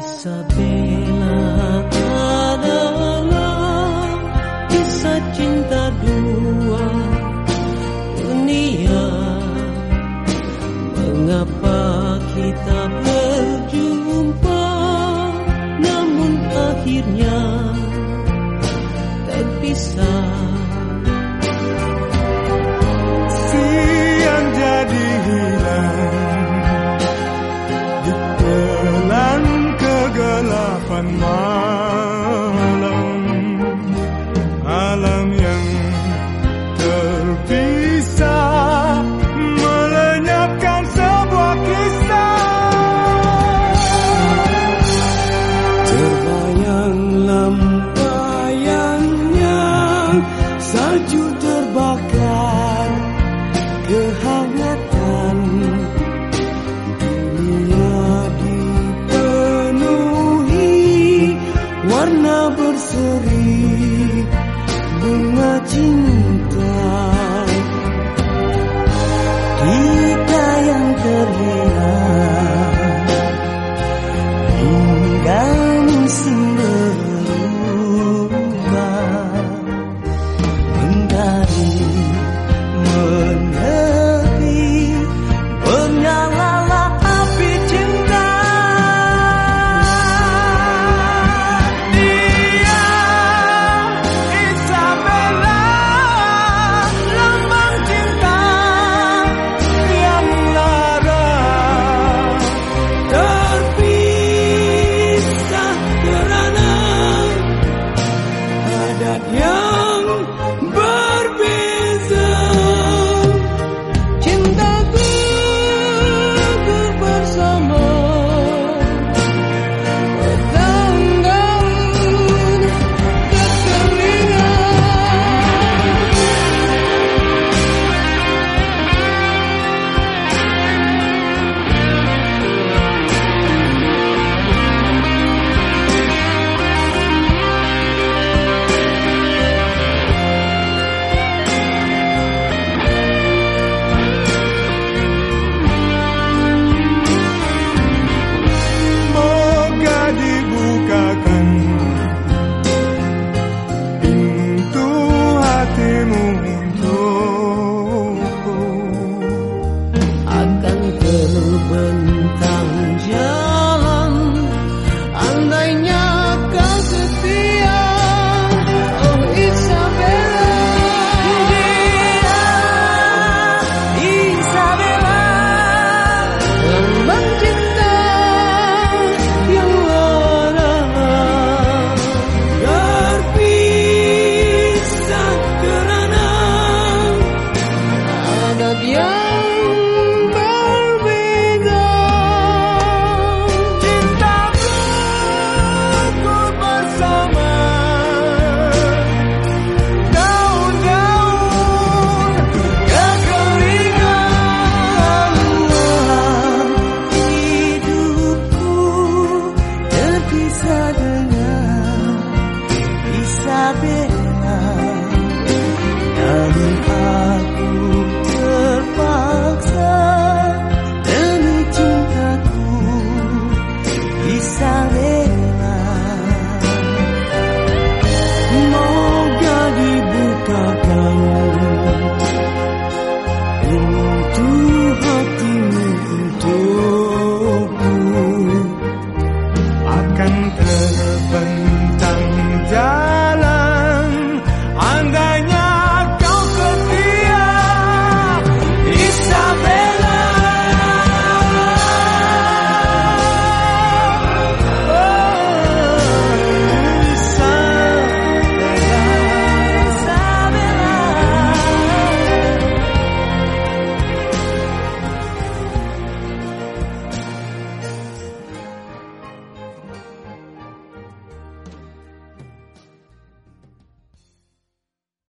saber. one Ooh.